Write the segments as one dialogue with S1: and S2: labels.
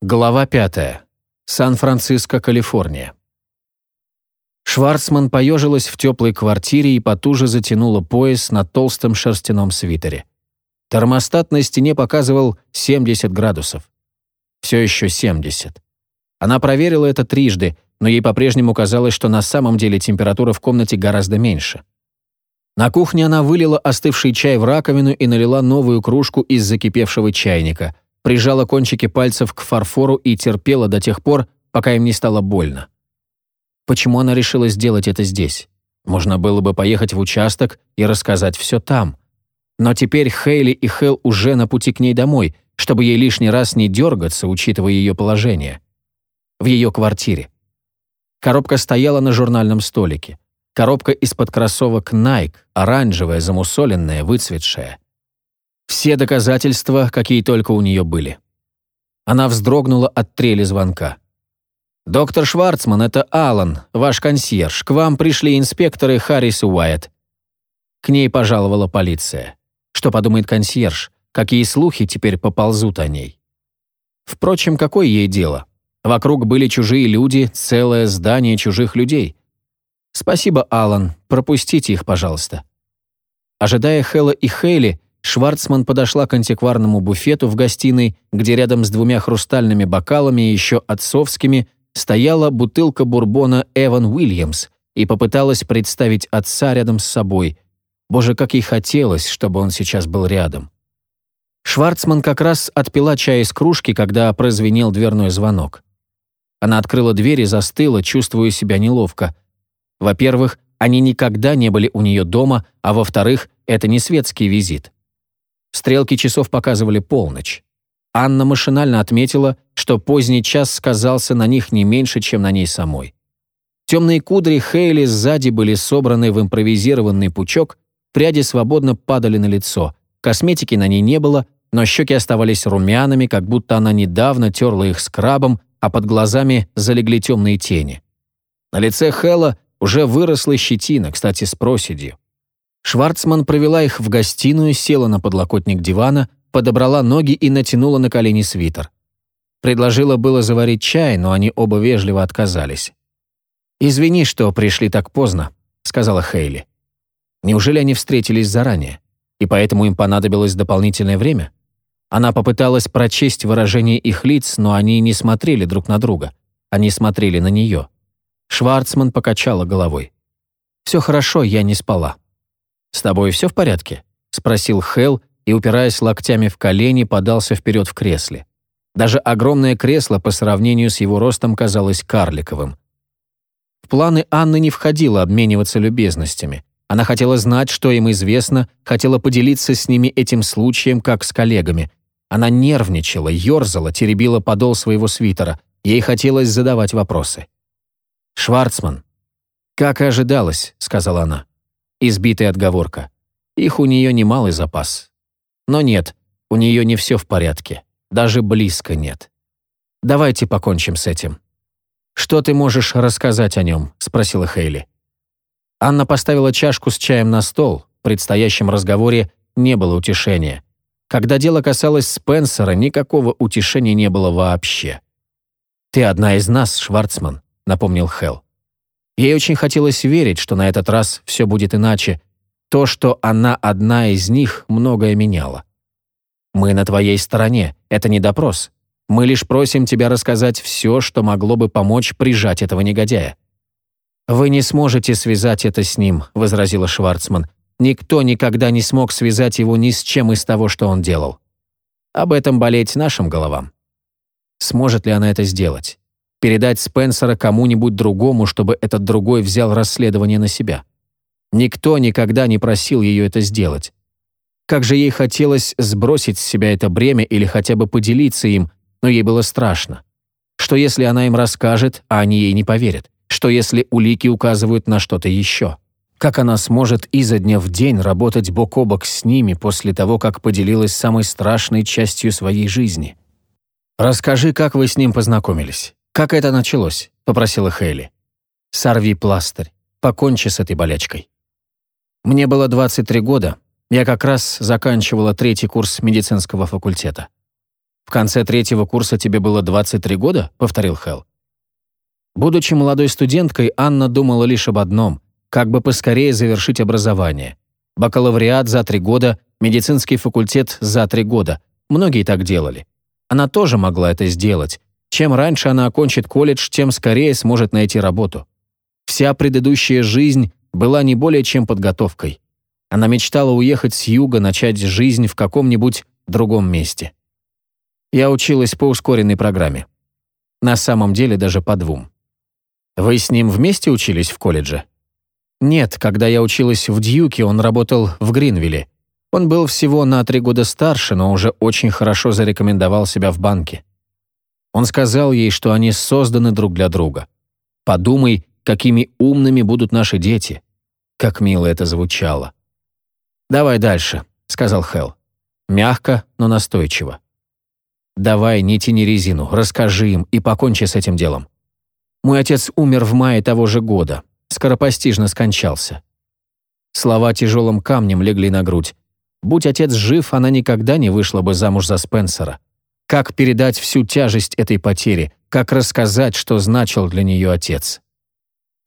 S1: Глава 5. Сан-Франциско, Калифорния. Шварцман поежилась в теплой квартире и потуже затянула пояс на толстом шерстяном свитере. Термостат на стене показывал 70 градусов. Все еще 70. Она проверила это трижды, но ей по-прежнему казалось, что на самом деле температура в комнате гораздо меньше. На кухне она вылила остывший чай в раковину и налила новую кружку из закипевшего чайника – прижала кончики пальцев к фарфору и терпела до тех пор, пока им не стало больно. Почему она решила сделать это здесь? Можно было бы поехать в участок и рассказать все там. Но теперь Хейли и Хел уже на пути к ней домой, чтобы ей лишний раз не дергаться, учитывая ее положение. В ее квартире. Коробка стояла на журнальном столике. Коробка из-под кроссовок Nike, оранжевая, замусоленная, выцветшая. Все доказательства, какие только у нее были. Она вздрогнула от трели звонка. «Доктор Шварцман, это Алан, ваш консьерж. К вам пришли инспекторы Харрис и Уайт». К ней пожаловала полиция. Что подумает консьерж? Какие слухи теперь поползут о ней? Впрочем, какое ей дело? Вокруг были чужие люди, целое здание чужих людей. «Спасибо, Алан. Пропустите их, пожалуйста». Ожидая Хэлла и Хейли, Шварцман подошла к антикварному буфету в гостиной, где рядом с двумя хрустальными бокалами и еще отцовскими стояла бутылка бурбона «Эван Уильямс» и попыталась представить отца рядом с собой. Боже, как ей хотелось, чтобы он сейчас был рядом. Шварцман как раз отпила чай из кружки, когда прозвенел дверной звонок. Она открыла дверь и застыла, чувствуя себя неловко. Во-первых, они никогда не были у нее дома, а во-вторых, это не светский визит. Стрелки часов показывали полночь. Анна машинально отметила, что поздний час сказался на них не меньше, чем на ней самой. Темные кудри Хейли сзади были собраны в импровизированный пучок, пряди свободно падали на лицо, косметики на ней не было, но щеки оставались румяными, как будто она недавно терла их скрабом, а под глазами залегли темные тени. На лице Хэлла уже выросла щетина, кстати, с проседью. Шварцман провела их в гостиную, села на подлокотник дивана, подобрала ноги и натянула на колени свитер. Предложила было заварить чай, но они оба вежливо отказались. «Извини, что пришли так поздно», — сказала Хейли. «Неужели они встретились заранее, и поэтому им понадобилось дополнительное время?» Она попыталась прочесть выражение их лиц, но они не смотрели друг на друга. Они смотрели на нее. Шварцман покачала головой. «Все хорошо, я не спала». «С тобой все в порядке?» — спросил Хелл и, упираясь локтями в колени, подался вперед в кресле. Даже огромное кресло по сравнению с его ростом казалось карликовым. В планы Анны не входило обмениваться любезностями. Она хотела знать, что им известно, хотела поделиться с ними этим случаем, как с коллегами. Она нервничала, ерзала, теребила подол своего свитера. Ей хотелось задавать вопросы. «Шварцман». «Как и ожидалось», — сказала она. Избитая отговорка. Их у нее немалый запас. Но нет, у нее не все в порядке. Даже близко нет. Давайте покончим с этим. «Что ты можешь рассказать о нем?» — спросила Хейли. Анна поставила чашку с чаем на стол. В предстоящем разговоре не было утешения. Когда дело касалось Спенсера, никакого утешения не было вообще. «Ты одна из нас, Шварцман», — напомнил Хелл. Ей очень хотелось верить, что на этот раз все будет иначе. То, что она одна из них, многое меняло. «Мы на твоей стороне. Это не допрос. Мы лишь просим тебя рассказать все, что могло бы помочь прижать этого негодяя». «Вы не сможете связать это с ним», — возразила Шварцман. «Никто никогда не смог связать его ни с чем из того, что он делал. Об этом болеть нашим головам». Сможет ли она это сделать? Передать Спенсера кому-нибудь другому, чтобы этот другой взял расследование на себя. Никто никогда не просил ее это сделать. Как же ей хотелось сбросить с себя это бремя или хотя бы поделиться им, но ей было страшно. Что если она им расскажет, а они ей не поверят? Что если улики указывают на что-то еще? Как она сможет изо дня в день работать бок о бок с ними после того, как поделилась самой страшной частью своей жизни? «Расскажи, как вы с ним познакомились?» «Как это началось?» — попросила Хейли. «Сорви пластырь. Покончи с этой болячкой». Мне было 23 года. Я как раз заканчивала третий курс медицинского факультета. В конце третьего курса тебе было 23 года?» — повторил Хелл. Будучи молодой студенткой, Анна думала лишь об одном — как бы поскорее завершить образование. Бакалавриат за три года, медицинский факультет за три года. Многие так делали. Она тоже могла это сделать. Чем раньше она окончит колледж, тем скорее сможет найти работу. Вся предыдущая жизнь была не более чем подготовкой. Она мечтала уехать с юга, начать жизнь в каком-нибудь другом месте. Я училась по ускоренной программе. На самом деле даже по двум. Вы с ним вместе учились в колледже? Нет, когда я училась в Дьюке, он работал в Гринвилле. Он был всего на три года старше, но уже очень хорошо зарекомендовал себя в банке. Он сказал ей, что они созданы друг для друга. «Подумай, какими умными будут наши дети». Как мило это звучало. «Давай дальше», — сказал Хелл. Мягко, но настойчиво. «Давай, не тяни резину, расскажи им и покончи с этим делом». Мой отец умер в мае того же года, скоропостижно скончался. Слова тяжелым камнем легли на грудь. Будь отец жив, она никогда не вышла бы замуж за Спенсера. Как передать всю тяжесть этой потери? Как рассказать, что значил для нее отец?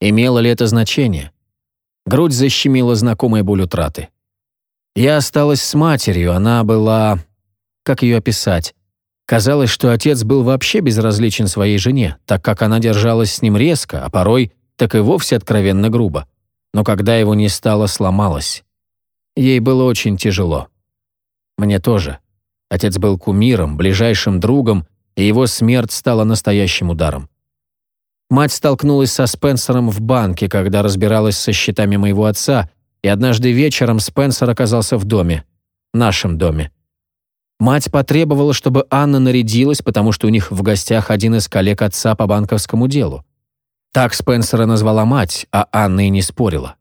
S1: Имело ли это значение? Грудь защемила знакомая боль утраты. Я осталась с матерью, она была... Как ее описать? Казалось, что отец был вообще безразличен своей жене, так как она держалась с ним резко, а порой так и вовсе откровенно грубо. Но когда его не стало, сломалась. Ей было очень тяжело. Мне тоже. Отец был кумиром, ближайшим другом, и его смерть стала настоящим ударом. Мать столкнулась со Спенсером в банке, когда разбиралась со счетами моего отца, и однажды вечером Спенсер оказался в доме, нашем доме. Мать потребовала, чтобы Анна нарядилась, потому что у них в гостях один из коллег отца по банковскому делу. Так Спенсера назвала мать, а Анна и не спорила.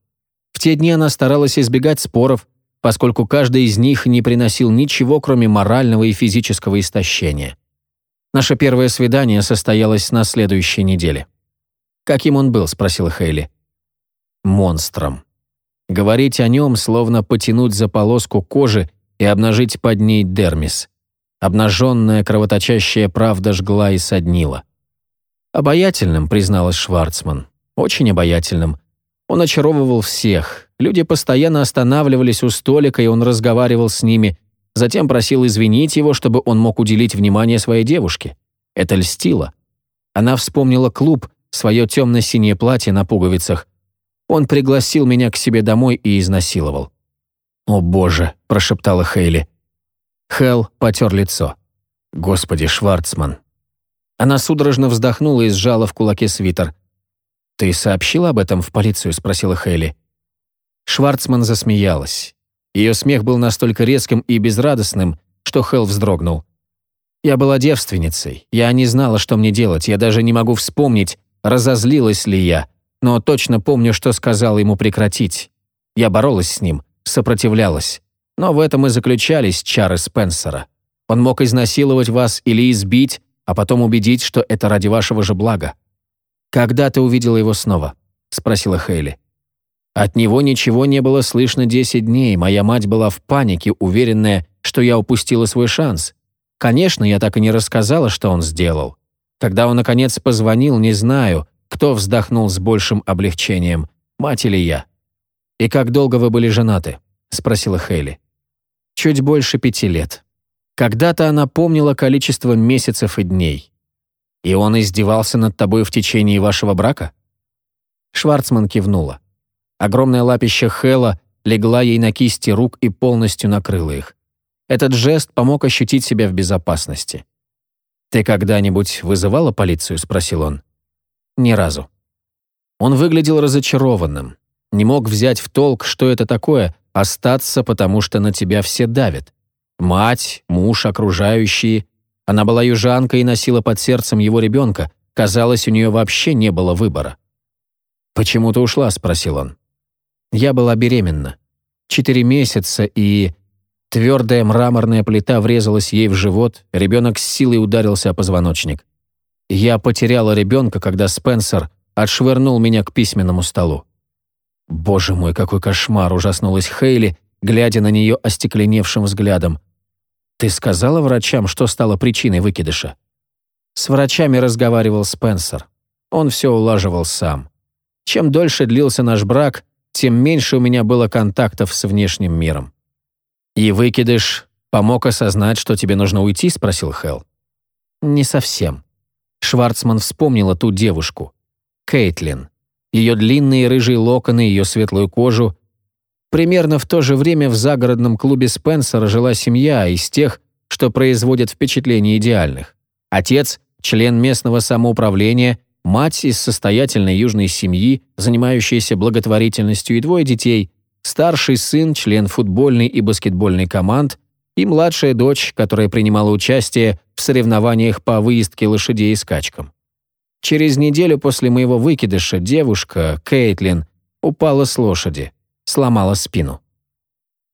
S1: В те дни она старалась избегать споров, поскольку каждый из них не приносил ничего, кроме морального и физического истощения. Наше первое свидание состоялось на следующей неделе. «Каким он был?» — спросила Хейли. «Монстром», Говорить о нем, словно потянуть за полоску кожи и обнажить под ней дермис. Обнаженная кровоточащая правда жгла и соднила. «Обаятельным», — призналась Шварцман. «Очень обаятельным. Он очаровывал всех. Люди постоянно останавливались у столика, и он разговаривал с ними, затем просил извинить его, чтобы он мог уделить внимание своей девушке. Это льстило. Она вспомнила клуб, свое темно-синее платье на пуговицах, он пригласил меня к себе домой и изнасиловал. «О боже», — прошептала Хейли. Хелл потер лицо. «Господи, Шварцман». Она судорожно вздохнула и сжала в кулаке свитер. «Ты сообщила об этом в полицию?» — спросила Хейли. Шварцман засмеялась. Ее смех был настолько резким и безрадостным, что Хелл вздрогнул. «Я была девственницей. Я не знала, что мне делать. Я даже не могу вспомнить, разозлилась ли я но точно помню, что сказал ему прекратить. Я боролась с ним, сопротивлялась. Но в этом и заключались чары Спенсера. Он мог изнасиловать вас или избить, а потом убедить, что это ради вашего же блага. «Когда ты увидела его снова?» — спросила Хейли. От него ничего не было слышно десять дней. Моя мать была в панике, уверенная, что я упустила свой шанс. Конечно, я так и не рассказала, что он сделал. Когда он, наконец, позвонил, не знаю, кто вздохнул с большим облегчением, мать или я? «И как долго вы были женаты?» — спросила Хейли. «Чуть больше пяти лет. Когда-то она помнила количество месяцев и дней. И он издевался над тобой в течение вашего брака?» Шварцман кивнула. Огромное лапище Хэла легла ей на кисти рук и полностью накрыла их. Этот жест помог ощутить себя в безопасности. «Ты когда-нибудь вызывала полицию?» — спросил он. Ни разу. Он выглядел разочарованным. Не мог взять в толк, что это такое — остаться, потому что на тебя все давят. Мать, муж, окружающие. Она была южанкой и носила под сердцем его ребенка. Казалось, у нее вообще не было выбора. «Почему ты ушла?» — спросил он. «Я была беременна. Четыре месяца, и...» Твердая мраморная плита врезалась ей в живот, ребенок с силой ударился о позвоночник. Я потеряла ребенка, когда Спенсер отшвырнул меня к письменному столу. Боже мой, какой кошмар, ужаснулась Хейли, глядя на нее остекленевшим взглядом. «Ты сказала врачам, что стало причиной выкидыша?» С врачами разговаривал Спенсер. Он все улаживал сам. Чем дольше длился наш брак, тем меньше у меня было контактов с внешним миром. «И выкидыш помог осознать, что тебе нужно уйти?» — спросил Хелл. «Не совсем». Шварцман вспомнила ту девушку. Кейтлин. Ее длинные рыжие локоны, ее светлую кожу. Примерно в то же время в загородном клубе Спенсера жила семья из тех, что производят впечатление идеальных. Отец – член местного самоуправления, мать из состоятельной южной семьи, занимающаяся благотворительностью, и двое детей, старший сын – член футбольной и баскетбольной команд, и младшая дочь, которая принимала участие в соревнованиях по выездке лошадей и скачкам. Через неделю после моего выкидыша девушка, Кейтлин, упала с лошади, сломала спину.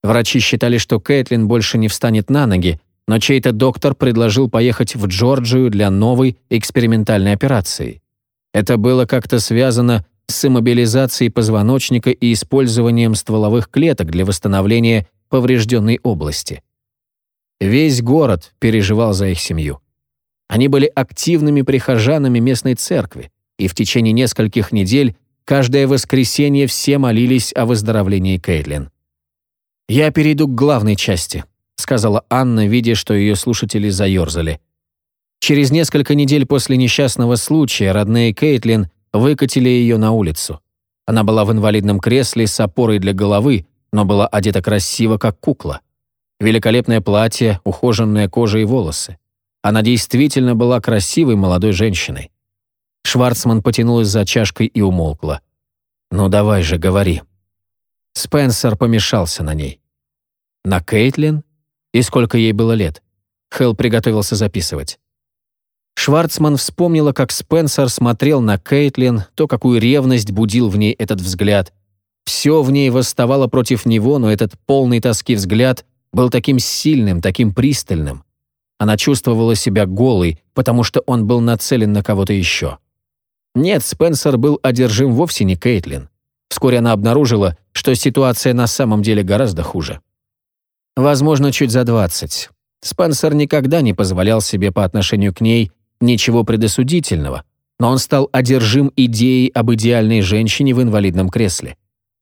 S1: Врачи считали, что Кейтлин больше не встанет на ноги, но чей-то доктор предложил поехать в Джорджию для новой экспериментальной операции. Это было как-то связано с иммобилизацией позвоночника и использованием стволовых клеток для восстановления поврежденной области. Весь город переживал за их семью. Они были активными прихожанами местной церкви, и в течение нескольких недель каждое воскресенье все молились о выздоровлении Кейтлин. «Я перейду к главной части», — сказала Анна, видя, что ее слушатели заерзали. Через несколько недель после несчастного случая родные Кейтлин выкатили ее на улицу. Она была в инвалидном кресле с опорой для головы, но была одета красиво, как кукла. Великолепное платье, ухоженная кожа и волосы. Она действительно была красивой молодой женщиной. Шварцман потянулась за чашкой и умолкла. «Ну давай же, говори». Спенсер помешался на ней. На Кейтлин? И сколько ей было лет? Хелл приготовился записывать. Шварцман вспомнила, как Спенсер смотрел на Кейтлин, то, какую ревность будил в ней этот взгляд. Все в ней восставало против него, но этот полный тоски взгляд был таким сильным, таким пристальным. Она чувствовала себя голой, потому что он был нацелен на кого-то еще. Нет, Спенсер был одержим вовсе не Кейтлин. Вскоре она обнаружила, что ситуация на самом деле гораздо хуже. Возможно, чуть за 20. Спенсер никогда не позволял себе по отношению к ней ничего предосудительного, но он стал одержим идеей об идеальной женщине в инвалидном кресле.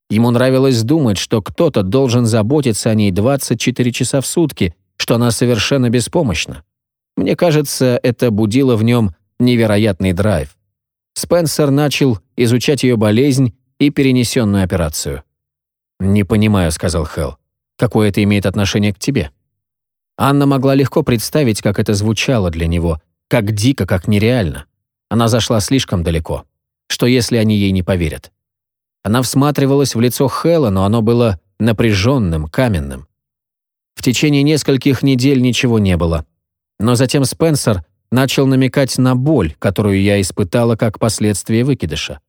S1: Ему нравилось думать, что кто-то должен заботиться о ней 24 часа в сутки, что она совершенно беспомощна. Мне кажется, это будило в нем невероятный драйв. Спенсер начал изучать ее болезнь и перенесенную операцию. «Не понимаю», — сказал Хелл. «Какое это имеет отношение к тебе?» Анна могла легко представить, как это звучало для него, как дико, как нереально. Она зашла слишком далеко. Что если они ей не поверят? Она всматривалась в лицо Хэлла, но оно было напряженным, каменным. В течение нескольких недель ничего не было. Но затем Спенсер начал намекать на боль, которую я испытала как последствие выкидыша.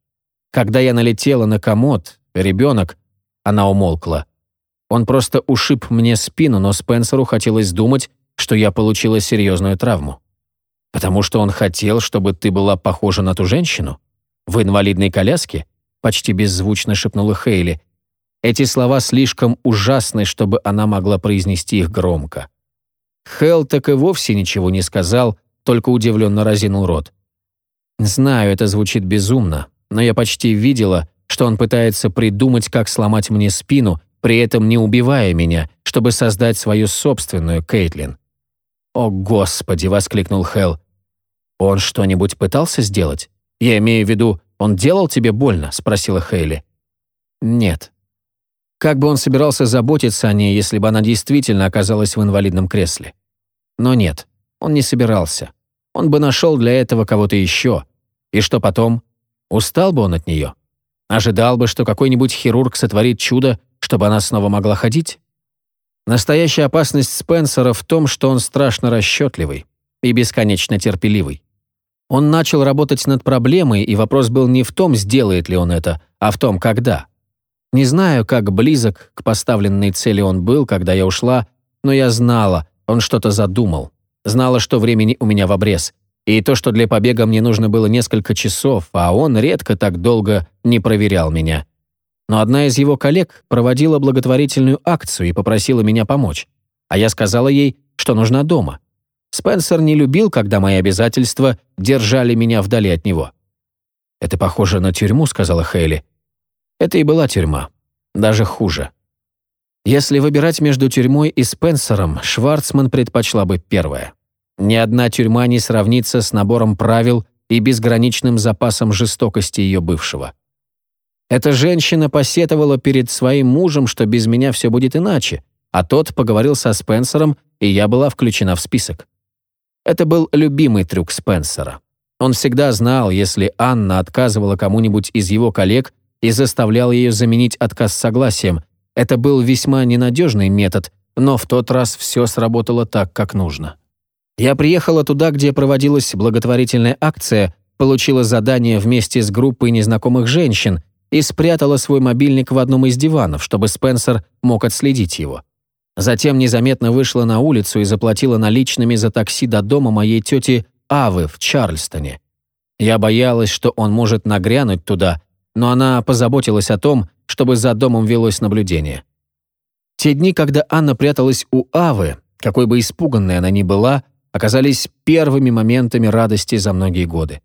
S1: Когда я налетела на комод, ребенок, она умолкла. Он просто ушиб мне спину, но Спенсеру хотелось думать, что я получила серьезную травму. Потому что он хотел, чтобы ты была похожа на ту женщину? В инвалидной коляске? Почти беззвучно шепнула Хейли, эти слова слишком ужасны, чтобы она могла произнести их громко. Хелл так и вовсе ничего не сказал, только удивленно разинул рот. Знаю, это звучит безумно, но я почти видела, что он пытается придумать, как сломать мне спину, при этом не убивая меня, чтобы создать свою собственную Кейтлин. «О, Господи!» — воскликнул Хелл. «Он что-нибудь пытался сделать? Я имею в виду, он делал тебе больно?» — спросила Хейли. «Нет», как бы он собирался заботиться о ней, если бы она действительно оказалась в инвалидном кресле? Но нет, он не собирался. Он бы нашел для этого кого-то еще. И что потом? Устал бы он от нее? Ожидал бы, что какой-нибудь хирург сотворит чудо, чтобы она снова могла ходить? Настоящая опасность Спенсера в том, что он страшно расчетливый и бесконечно терпеливый. Он начал работать над проблемой, и вопрос был не в том, сделает ли он это, а в том, когда. Не знаю, как близок к поставленной цели он был, когда я ушла, но я знала, он что-то задумал. Знала, что времени у меня в обрез. И то, что для побега мне нужно было несколько часов, а он редко так долго не проверял меня. Но одна из его коллег проводила благотворительную акцию и попросила меня помочь. а я сказала ей, что нужна дома. Спенсер не любил, когда мои обязательства держали меня вдали от него. «Это похоже на тюрьму», — сказала Хейли. Это и была тюрьма. Даже хуже. Если выбирать между тюрьмой и Спенсером, Шварцман предпочла бы первое. Ни одна тюрьма не сравнится с набором правил и безграничным запасом жестокости ее бывшего. Эта женщина посетовала перед своим мужем, что без меня все будет иначе, а тот поговорил со Спенсером, и я была включена в список. Это был любимый трюк Спенсера. Он всегда знал, если Анна отказывала кому-нибудь из его коллег и заставлял ее заменить отказ согласием. Это был весьма ненадежный метод, но в тот раз все сработало так, как нужно. Я приехала туда, где проводилась благотворительная акция, получила задание вместе с группой незнакомых женщин и спрятала свой мобильник в одном из диванов, чтобы Спенсер мог отследить его. Затем незаметно вышла на улицу и заплатила наличными за такси до дома моей тети Авы в Чарльстоне. Я боялась, что он может нагрянуть туда, но она позаботилась о том, чтобы за домом велось наблюдение. Те дни, когда Анна пряталась у Авы, какой бы испуганной она ни была, оказались первыми моментами радости за многие годы.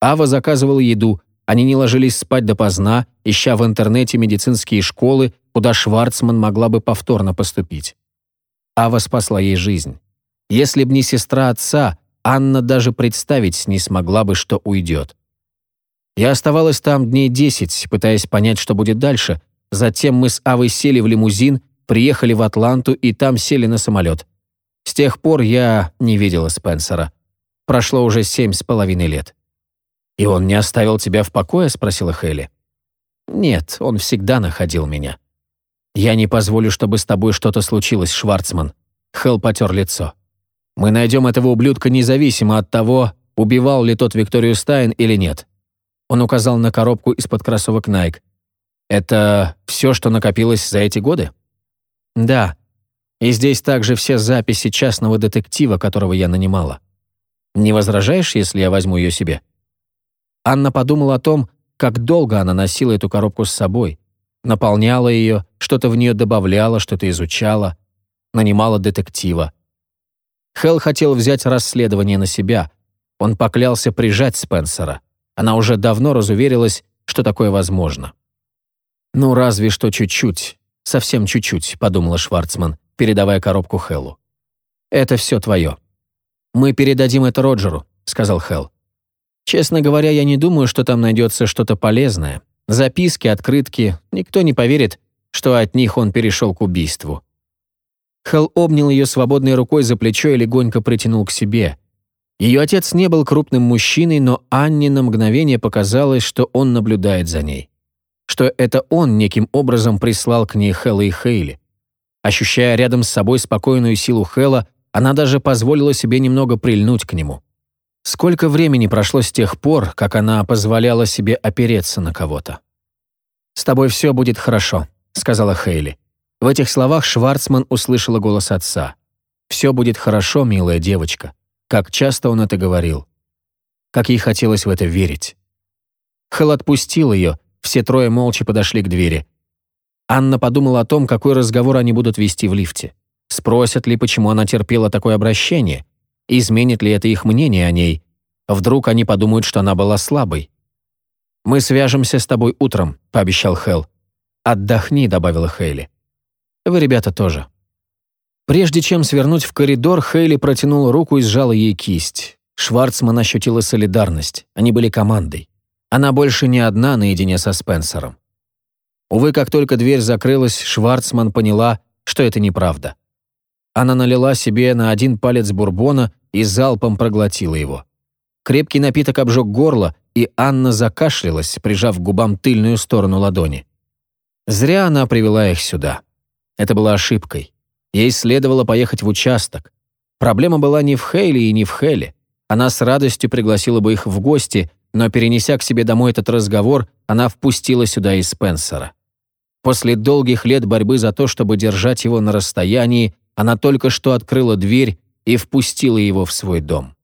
S1: Ава заказывала еду, они не ложились спать допоздна, ища в интернете медицинские школы, куда Шварцман могла бы повторно поступить. Ава спасла ей жизнь. Если б не сестра отца, Анна даже представить не смогла бы, что уйдет. Я оставалась там дней десять, пытаясь понять, что будет дальше. Затем мы с Авой сели в лимузин, приехали в Атланту и там сели на самолет. С тех пор я не видела Спенсера. Прошло уже семь с половиной лет. «И он не оставил тебя в покое?» — спросила Хелли. «Нет, он всегда находил меня». «Я не позволю, чтобы с тобой что-то случилось, Шварцман». Хелл потер лицо. «Мы найдем этого ублюдка независимо от того, убивал ли тот Викторию Стайн или нет». Он указал на коробку из-под кроссовок Nike. «Это все, что накопилось за эти годы?» «Да. И здесь также все записи частного детектива, которого я нанимала. Не возражаешь, если я возьму ее себе?» Анна подумала о том, как долго она носила эту коробку с собой, наполняла ее, что-то в нее добавляла, что-то изучала, нанимала детектива. Хелл хотел взять расследование на себя. Он поклялся прижать Спенсера. Она уже давно разуверилась, что такое возможно. «Ну, разве что чуть-чуть, совсем чуть-чуть», — подумала Шварцман, передавая коробку Хеллу. «Это все твое». «Мы передадим это Роджеру», — сказал Хелл. Честно говоря, я не думаю, что там найдется что-то полезное. Записки, открытки, никто не поверит, что от них он перешел к убийству. Хелл обнял ее свободной рукой за плечо и легонько притянул к себе. Ее отец не был крупным мужчиной, но Анне на мгновение показалось, что он наблюдает за ней. Что это он неким образом прислал к ней Хэлла и Хейли. Ощущая рядом с собой спокойную силу Хэлла, она даже позволила себе немного прильнуть к нему. Сколько времени прошло с тех пор, как она позволяла себе опереться на кого-то? «С тобой все будет хорошо», — сказала Хейли. В этих словах Шварцман услышала голос отца. «Все будет хорошо, милая девочка». Как часто он это говорил. Как ей хотелось в это верить. Хэл отпустил ее, все трое молча подошли к двери. Анна подумала о том, какой разговор они будут вести в лифте. Спросят ли, почему она терпела такое обращение, Изменит ли это их мнение о ней? Вдруг они подумают, что она была слабой? «Мы свяжемся с тобой утром», — пообещал Хелл. «Отдохни», — добавила Хейли. «Вы, ребята, тоже». Прежде чем свернуть в коридор, Хейли протянула руку и сжала ей кисть. Шварцман ощутила солидарность. Они были командой. Она больше не одна наедине со Спенсером. Увы, как только дверь закрылась, Шварцман поняла, что это неправда. Она налила себе на один палец бурбона и залпом проглотила его. Крепкий напиток обжег горло, и Анна закашлялась, прижав к губам тыльную сторону ладони. Зря она привела их сюда. Это была ошибкой. Ей следовало поехать в участок. Проблема была не в Хейли и не в Хеле. Она с радостью пригласила бы их в гости, но, перенеся к себе домой этот разговор, она впустила сюда и Спенсера. После долгих лет борьбы за то, чтобы держать его на расстоянии, она только что открыла дверь и впустила его в свой дом.